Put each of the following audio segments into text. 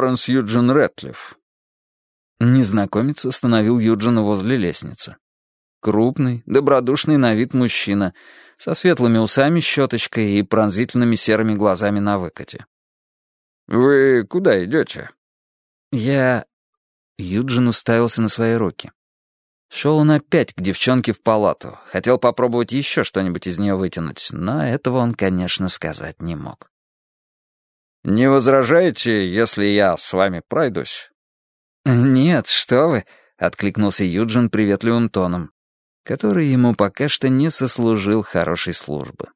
Лоренс Юджин Рэтлиф». Незнакомец остановил Юджина возле лестницы. Крупный, добродушный на вид мужчина, со светлыми усами, щеточкой и пронзительными серыми глазами на выкате. «Вы куда идете?» «Я...» Юджин уставился на свои руки. Шел он опять к девчонке в палату. Хотел попробовать еще что-нибудь из нее вытянуть, но этого он, конечно, сказать не мог. «Не возражаете, если я с вами пройдусь?» «Нет, что вы», — откликнулся Юджин приветливым тоном, который ему пока что не сослужил хорошей службы.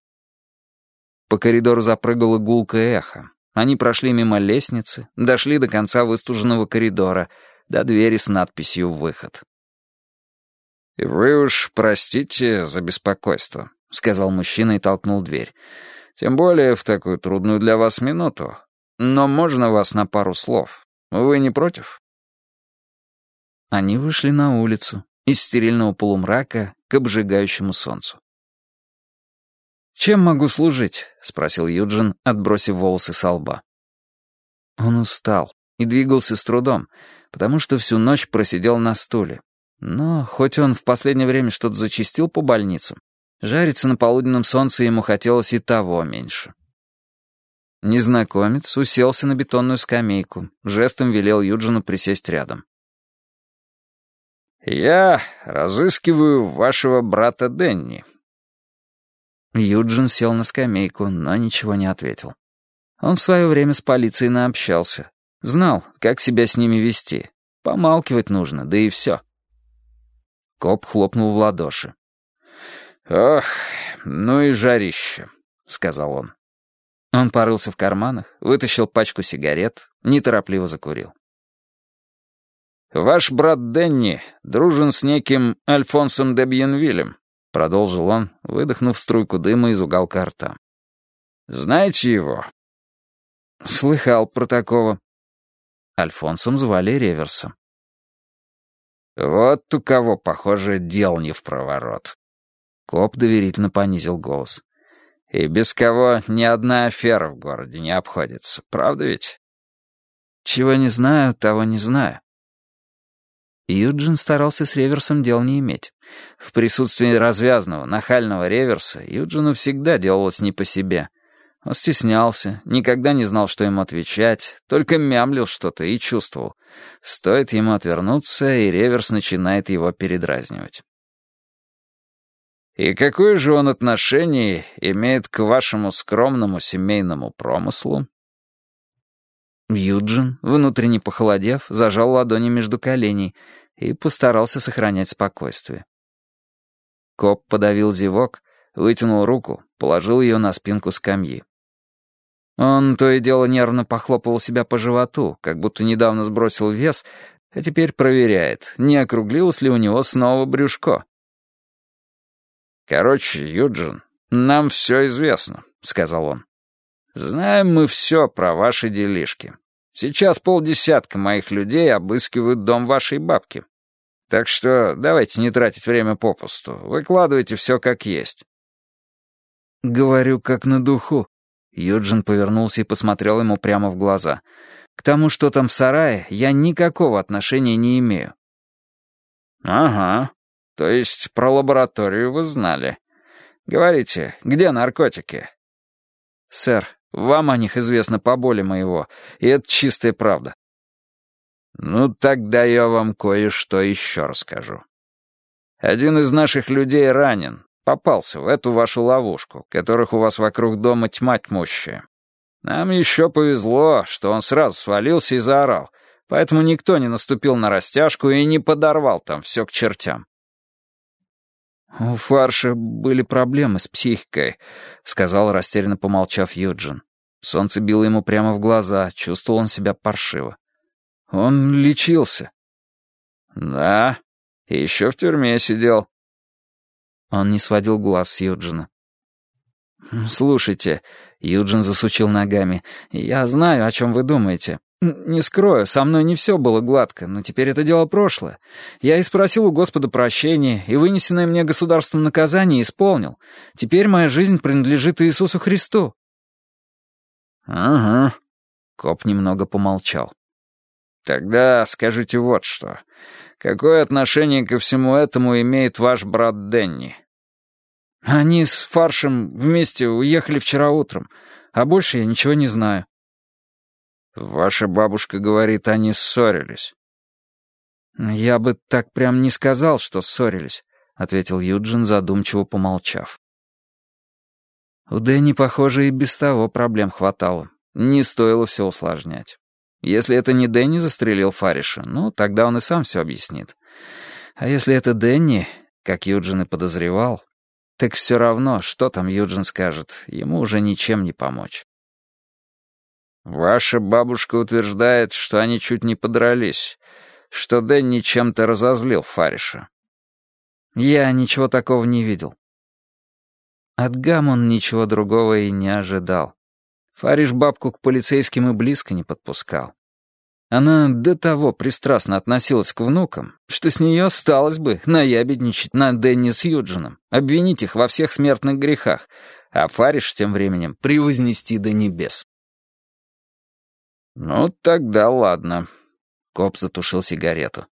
По коридору запрыгало гулкое эхо. Они прошли мимо лестницы, дошли до конца выстуженного коридора, до двери с надписью «Выход». «Вы уж простите за беспокойство», — сказал мужчина и толкнул дверь. «Тем более в такую трудную для вас минуту. Но можно вас на пару слов? Вы не против?» Они вышли на улицу, из стерильного полумрака к обжигающему солнцу. «Чем могу служить?» — спросил Юджин, отбросив волосы со лба. Он устал и двигался с трудом, потому что всю ночь просидел на стуле, но хоть он в последнее время что-то зачистил по больницам, жариться на полуденном солнце ему хотелось и того меньше. Незнакомец уселся на бетонную скамейку, жестом велел Юджину присесть рядом. «Я разыскиваю вашего брата Денни». Юджин сел на скамейку, но ничего не ответил. Он в свое время с полицией наобщался. Знал, как себя с ними вести. Помалкивать нужно, да и все. Коп хлопнул в ладоши. «Ох, ну и жарище», — сказал он. Он порылся в карманах, вытащил пачку сигарет, неторопливо закурил. «Ваш брат Денни дружен с неким Альфонсом де Бьенвилем», — продолжил он, выдохнув струйку дыма из уголка рта. «Знаете его?» «Слыхал про такого». Альфонсом звали Реверса. «Вот у кого, похоже, дел не в проворот». Коп доверительно понизил голос. «И без кого ни одна афера в городе не обходится, правда ведь?» «Чего не знаю, того не знаю». Юджин старался с реверсом дел не иметь. В присутствии развязного, нахального реверса Юджину всегда делалось не по себе. Он стеснялся, никогда не знал, что ему отвечать, только мямлил что-то и чувствовал. Стоит ему отвернуться, и реверс начинает его передразнивать. «И какое же он отношение имеет к вашему скромному семейному промыслу?» Юджин, внутренне похолодев, зажал ладони между коленей и постарался сохранять спокойствие. Коп подавил зевок, вытянул руку, положил ее на спинку скамьи. Он то и дело нервно похлопывал себя по животу, как будто недавно сбросил вес, а теперь проверяет, не округлилось ли у него снова брюшко. «Короче, Юджин, нам все известно», — сказал он. «Знаем мы все про ваши делишки. Сейчас полдесятка моих людей обыскивают дом вашей бабки. Так что давайте не тратить время попусту. Выкладывайте все как есть». «Говорю, как на духу», Юджин повернулся и посмотрел ему прямо в глаза. «К тому, что там в сарае, я никакого отношения не имею». «Ага. То есть про лабораторию вы знали. Говорите, где наркотики?» «Сэр, вам о них известно поболе моего, и это чистая правда». «Ну, тогда я вам кое-что еще расскажу. Один из наших людей ранен, Попался в эту вашу ловушку, которых у вас вокруг дома тьма тьмущая. Нам еще повезло, что он сразу свалился и заорал, поэтому никто не наступил на растяжку и не подорвал там все к чертям. «У Фарша были проблемы с психикой», — сказал, растерянно помолчав Юджин. Солнце било ему прямо в глаза, чувствовал он себя паршиво. «Он лечился». «Да, и еще в тюрьме сидел. Он не сводил глаз с Юджина. «Слушайте», — Юджин засучил ногами, — «я знаю, о чем вы думаете. Не скрою, со мной не все было гладко, но теперь это дело прошлое. Я и спросил у Господа прощения, и вынесенное мне государством наказание исполнил. Теперь моя жизнь принадлежит Иисусу Христу». «Ага», — коп немного помолчал. Тогда скажите вот что. Какое отношение ко всему этому имеет ваш брат Денни? Они с Фаршем вместе уехали вчера утром, а больше я ничего не знаю. Ваша бабушка говорит, они ссорились. Я бы так прям не сказал, что ссорились, ответил Юджин, задумчиво помолчав. У Дэнни, похоже, и без того проблем хватало. Не стоило все усложнять. Если это не Дэнни застрелил Фариша, ну, тогда он и сам все объяснит. А если это Дэнни, как Юджин и подозревал, так все равно, что там Юджин скажет, ему уже ничем не помочь. «Ваша бабушка утверждает, что они чуть не подрались, что Дэнни чем-то разозлил Фариша». «Я ничего такого не видел». От Гам он ничего другого и не ожидал. Фариш бабку к полицейским и близко не подпускал. Она до того пристрастно относилась к внукам, что с нее осталось бы наябедничать на Дэнни с Юджином, обвинить их во всех смертных грехах, а Фариш тем временем превознести до небес. «Ну, тогда ладно». Коп затушил сигарету.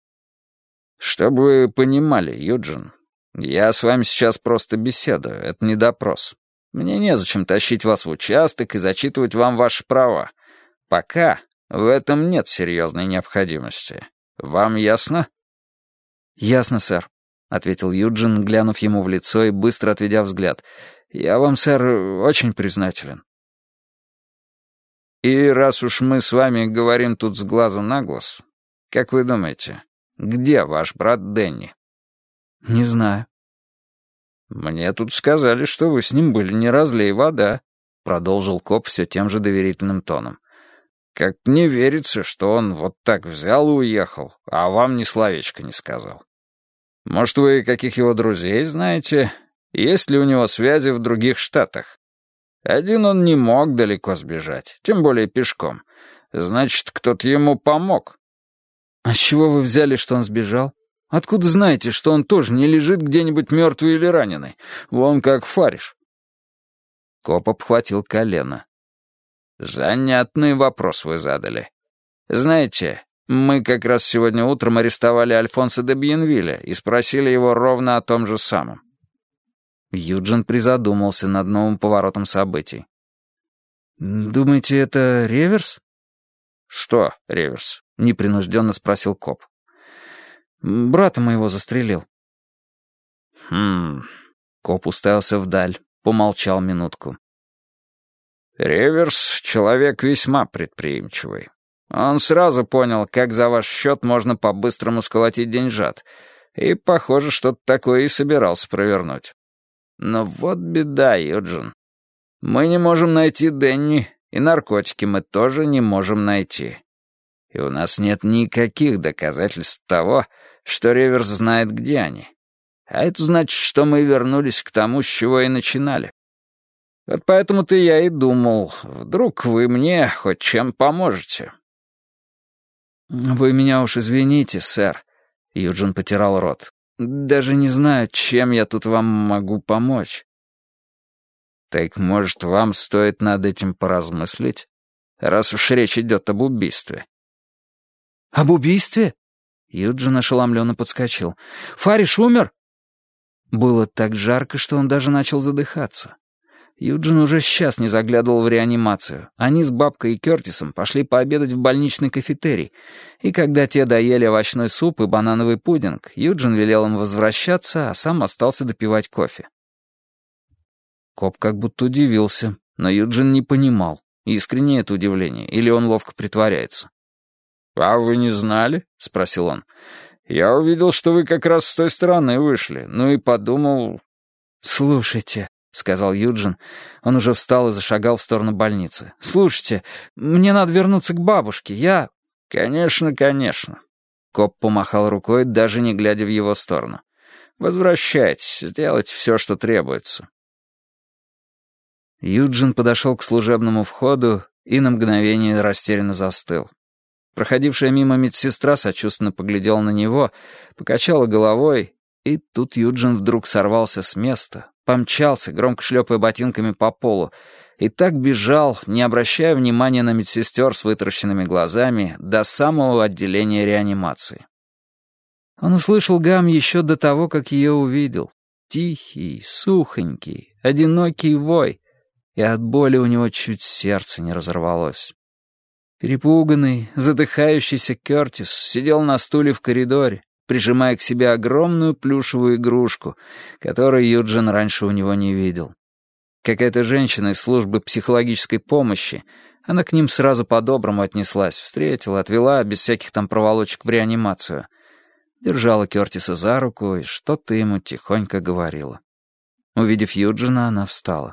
«Чтобы вы понимали, Юджин, я с вами сейчас просто беседую, это не допрос. Мне незачем тащить вас в участок и зачитывать вам ваши права. Пока в этом нет серьезной необходимости. Вам ясно?» «Ясно, сэр», — ответил Юджин, глянув ему в лицо и быстро отведя взгляд. «Я вам, сэр, очень признателен». «И раз уж мы с вами говорим тут с глазу на глаз, как вы думаете, где ваш брат Дэнни?» «Не знаю». «Мне тут сказали, что вы с ним были не разлей вода», — продолжил коп все тем же доверительным тоном. Как не верится, что он вот так взял и уехал, а вам ни словечко не сказал. Может, вы каких его друзей знаете? Есть ли у него связи в других штатах? Один он не мог далеко сбежать, тем более пешком. Значит, кто-то ему помог. А с чего вы взяли, что он сбежал? Откуда знаете, что он тоже не лежит где-нибудь мертвый или раненый? Вон как фариш. Коп обхватил колено. Занятный вопрос вы задали. Знаете, мы как раз сегодня утром арестовали Альфонса де Бьенвилля и спросили его ровно о том же самом. Юджин призадумался над новым поворотом событий. «Думаете, это реверс?» «Что реверс?» — непринужденно спросил коп. «Брата моего застрелил». «Хм...» — коп уставился вдаль, помолчал минутку. Реверс — человек весьма предприимчивый. Он сразу понял, как за ваш счет можно по-быстрому сколотить деньжат, и, похоже, что-то такое и собирался провернуть. Но вот беда, Юджин. Мы не можем найти Денни, и наркотики мы тоже не можем найти. И у нас нет никаких доказательств того, что Реверс знает, где они. А это значит, что мы вернулись к тому, с чего и начинали. Вот поэтому-то я и думал, вдруг вы мне хоть чем поможете». «Вы меня уж извините, сэр», — Юджин потирал рот. «Даже не знаю, чем я тут вам могу помочь». «Так, может, вам стоит над этим поразмыслить, раз уж речь идет об убийстве?» «Об убийстве?» Юджин ошеломленно подскочил. «Фариш умер?» Было так жарко, что он даже начал задыхаться. Юджин уже сейчас не заглядывал в реанимацию. Они с бабкой и Кертисом пошли пообедать в больничный кафетерий, и когда те доели овощной суп и банановый пудинг, Юджин велел им возвращаться, а сам остался допивать кофе. Коп как будто удивился, но Юджин не понимал, искренне это удивление, или он ловко притворяется. «А вы не знали?» — спросил он. «Я увидел, что вы как раз с той стороны вышли, ну и подумал...» «Слушайте», — сказал Юджин. Он уже встал и зашагал в сторону больницы. «Слушайте, мне надо вернуться к бабушке. Я...» «Конечно, конечно». Коп помахал рукой, даже не глядя в его сторону. «Возвращайтесь, сделайте все, что требуется». Юджин подошел к служебному входу и на мгновение растерянно застыл. Проходившая мимо медсестра сочувственно поглядела на него, покачала головой, и тут Юджин вдруг сорвался с места, помчался, громко шлепая ботинками по полу, и так бежал, не обращая внимания на медсестер с вытаращенными глазами, до самого отделения реанимации. Он услышал гам еще до того, как ее увидел. Тихий, сухонький, одинокий вой, и от боли у него чуть сердце не разорвалось. Перепуганный, задыхающийся Кертис сидел на стуле в коридоре, прижимая к себе огромную плюшевую игрушку, которую Юджин раньше у него не видел. Какая-то женщина из службы психологической помощи, она к ним сразу по-доброму отнеслась, встретила, отвела, без всяких там проволочек в реанимацию. Держала Кертиса за руку и что-то ему тихонько говорила. Увидев Юджина, она встала.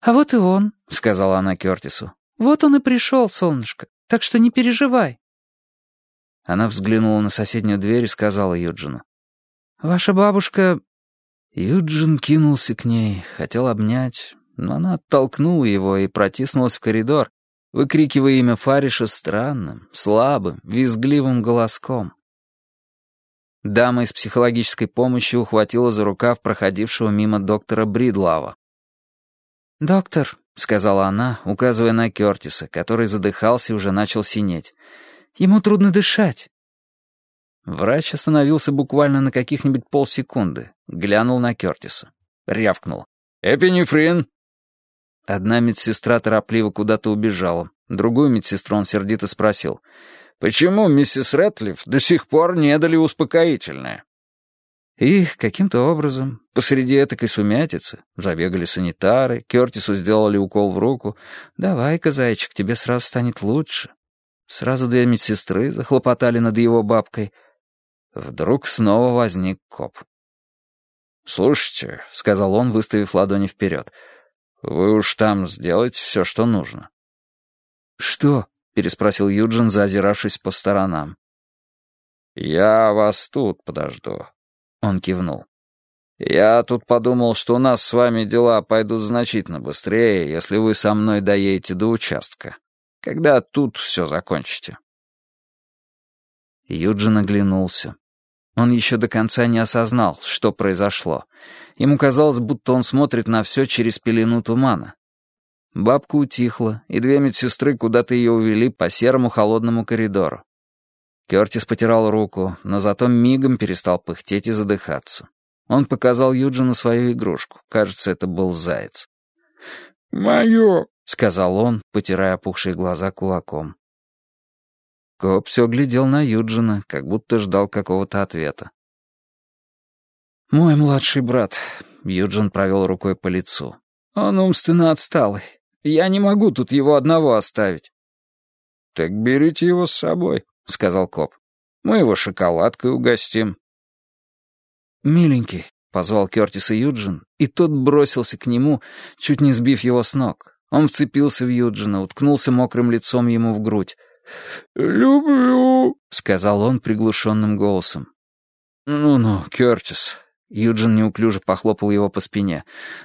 «А вот и он», — сказала она Кертису. «Вот он и пришел, солнышко, так что не переживай». Она взглянула на соседнюю дверь и сказала Юджину. «Ваша бабушка...» Юджин кинулся к ней, хотел обнять, но она оттолкнула его и протиснулась в коридор, выкрикивая имя Фариша странным, слабым, визгливым голоском. Дама из психологической помощи ухватила за рукав проходившего мимо доктора Бридлава. «Доктор», — сказала она, указывая на Кертиса, который задыхался и уже начал синеть. «Ему трудно дышать». Врач остановился буквально на каких-нибудь полсекунды, глянул на Кертиса. Рявкнул. «Эпинефрин!» Одна медсестра торопливо куда-то убежала. Другую медсестру он сердито спросил. «Почему миссис Рэтлиф до сих пор не дали успокоительное?» И каким-то образом, посреди этакой сумятицы, забегали санитары, Кертису сделали укол в руку. «Давай-ка, зайчик, тебе сразу станет лучше». Сразу две медсестры захлопотали над его бабкой. Вдруг снова возник коп. «Слушайте», — сказал он, выставив ладони вперед, — «вы уж там сделайте все, что нужно». «Что?» — переспросил Юджин, заозиравшись по сторонам. «Я вас тут подожду», он кивнул. «Я тут подумал, что у нас с вами дела пойдут значительно быстрее, если вы со мной доедете до участка. Когда тут все закончите». Юджин оглянулся. Он еще до конца не осознал, что произошло. Ему казалось, будто он смотрит на все через пелену тумана. Бабка утихла, и две медсестры куда-то ее увели по серому холодному коридору. Кертис потирал руку, но зато мигом перестал пыхтеть и задыхаться. Он показал Юджину свою игрушку. Кажется, это был заяц. «Мое», — сказал он, потирая опухшие глаза кулаком. Коп все глядел на Юджина, как будто ждал какого-то ответа. «Мой младший брат», — Юджин провел рукой по лицу. «Он умственно отсталый. Я не могу тут его одного оставить». «Так берите его с собой», — сказал коп. «Мы его шоколадкой угостим». «Миленький», — позвал Кертис и Юджин, и тот бросился к нему, чуть не сбив его с ног. Он вцепился в Юджина, уткнулся мокрым лицом ему в грудь. «Люблю», — сказал он приглушенным голосом. «Ну-ну, Кертис». Юджин неуклюже похлопал его по спине.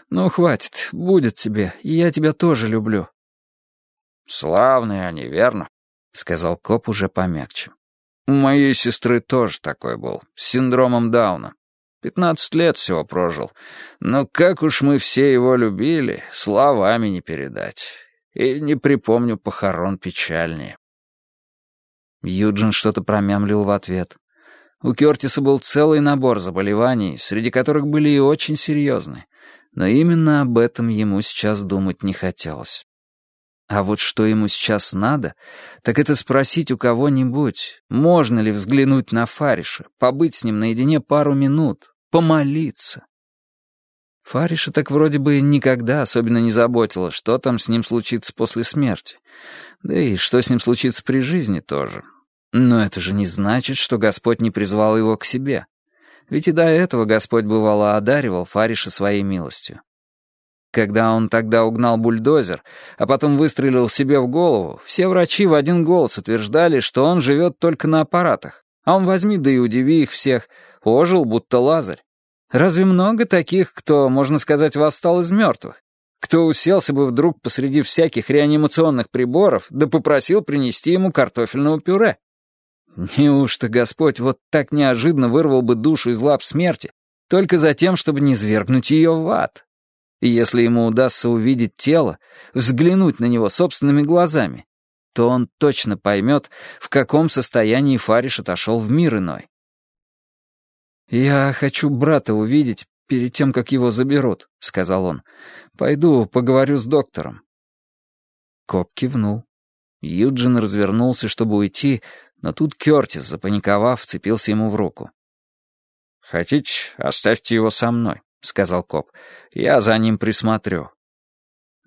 «Ну, хватит, будет тебе, я тебя тоже люблю». «Славные они, верно?» — сказал коп уже помягче. «У моей сестры тоже такой был, с синдромом Дауна. Пятнадцать лет всего прожил. Но как уж мы все его любили, словами не передать. И не припомню похорон печальнее». Юджин что-то промямлил в ответ. У Кертиса был целый набор заболеваний, среди которых были и очень серьезные. Но именно об этом ему сейчас думать не хотелось. А вот что ему сейчас надо, так это спросить у кого-нибудь, можно ли взглянуть на Фариша, побыть с ним наедине пару минут, помолиться. Фариша так вроде бы никогда особенно не заботила, что там с ним случится после смерти. Да и что с ним случится при жизни тоже. Но это же не значит, что Господь не призвал его к себе. Ведь и до этого Господь бывало одаривал Фариша своей милостью. Когда он тогда угнал бульдозер, а потом выстрелил себе в голову, все врачи в один голос утверждали, что он живет только на аппаратах. А он возьми да и удиви их всех, ожил, будто лазарь. Разве много таких, кто, можно сказать, восстал из мертвых? Кто уселся бы вдруг посреди всяких реанимационных приборов, да попросил принести ему картофельного пюре? Неужто Господь вот так неожиданно вырвал бы душу из лап смерти, только за тем, чтобы не свергнуть ее в ад? И если ему удастся увидеть тело, взглянуть на него собственными глазами, то он точно поймет, в каком состоянии Фариш отошел в мир иной. «Я хочу брата увидеть перед тем, как его заберут», — сказал он. «Пойду поговорю с доктором». Коп кивнул. Юджин развернулся, чтобы уйти, но тут Кёртис, запаниковав, вцепился ему в руку. «Хотите, оставьте его со мной», — сказал коп. «Я за ним присмотрю».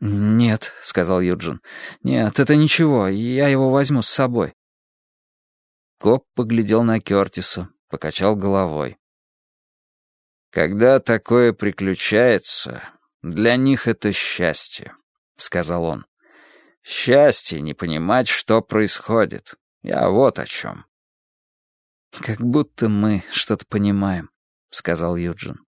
«Нет», — сказал Юджин. «Нет, это ничего, я его возьму с собой». Коп поглядел на Кёртиса, покачал головой. «Когда такое приключается, для них это счастье», — сказал он. «Счастье не понимать, что происходит. Я вот о чем». «Как будто мы что-то понимаем», — сказал Юджин.